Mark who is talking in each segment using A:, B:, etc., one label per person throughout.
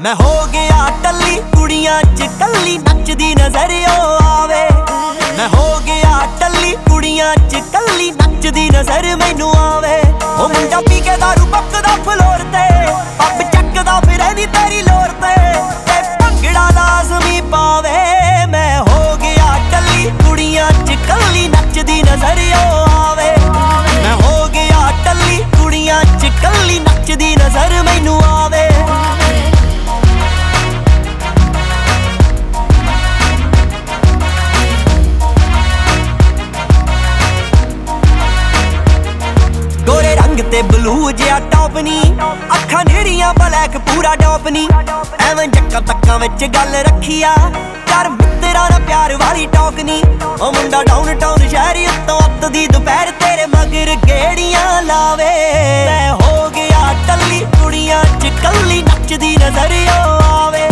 A: ਮੈਂ ਹੋ ਗਿਆ ਟੱਲੀ ਕੁੜੀਆਂ ਚ ਕੱਲੀ ਨੱਚਦੀ ਨਜ਼ਰ ਆਵੇ। ਮੈਂ ਹੋ ਗਿਆ ਟੱਲੀ ਕੁੜੀਆਂ ਚ ਕੱਲੀ ਨੱਚਦੀ ਨਜ਼ਰ ਮੈਨੂੰ ਆਵੇ। ਉਹ ਮੁੰਡਾ ਪੀ ਕੇ ਦਾਰੂ ਪੱਕਦਾ ਤੇ ਬਲੂ ਜਿਹਾ ਟੌਪ ਨੀ। ਅੱਖਾਂ ਨੇੜੀਆਂ ਬਲੈਕ ਪੂਰਾ ਡੌਪ ਨੀ। ਐਵੇਂ ਜੱਕਾ ਤੱਕਾਂ ਵਿੱਚ ਗੱਲ ਰੱਖੀ ਕਰ ਮਿੱਤਰਾਂ ਦਾ ਪਿਆਰ ਵਾਲੀ ਟੌਕ ਨੀ। ਉਹ ਮੁੰਡਾ ਡਾਊਨ ਟਾਊਨ ਸ਼ਹਿਰੀ ਉੱਤੋਂ ਅੱਤ ਦੀ ਦੁਪਹਿਰ ਤੇਰੇ ਮਗਰ ਗੇੜੀਆਂ ਲਾਵੇ। ਮੈਂ ਹੋ ਗਿਆ ਟੱਲੀ, ਕੁੜੀਆਂ ਚ ਕੱਲੀ ਨੱਚਦੀ ਨਜ਼ਰ ਆਵੇ।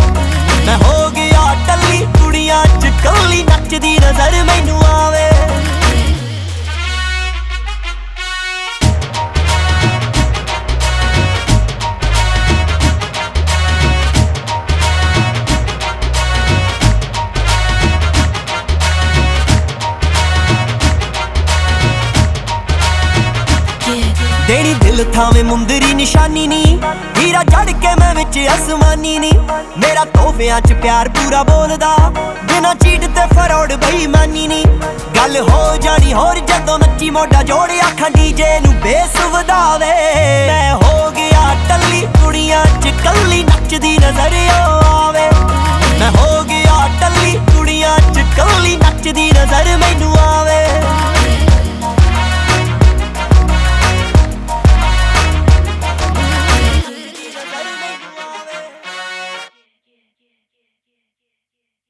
A: ਮੈਂ ਹੋ ਗਿਆ ਟੱਲੀ, ਕੁੜੀਆਂ ਚ ਕੱਲੀ ਨੱਚਦੀ ਨਜ਼ਰ ਮੈਨੂੰ ਆਵੇ। ਦੇਣੀ ਦਿਲ ਥਾਵੇਂ ਮੁੰਦਰੀ ਨਿਸ਼ਾਨੀ ਨੀ। ਹੀਰਾ ਜੜ ਕੇ ਮੈਂ ਵਿੱਚ ਅਸਮਾਨੀ ਨੀ। ਮੇਰਾ ਤੋਹਫਿਆਂ 'ਚ ਪਿਆਰ ਪੂਰਾ ਬੋਲਦਾ। ਬਿਨਾ ਚੀਟ ਤੇ ਫਰੋੜ ਬੇਈਮਾਨੀ ਨੀ। ਗੱਲ ਹੋ ਜਾਣੀ ਹੋਰ ਜਦੋਂ ਨੱਚੀ ਮੋਢਾ ਜੋੜਿਆ ਅੱਖਾਂ ਡੀਜੇ ਨੂੰ ਬੇਸ ਮੈਂ ਹੋ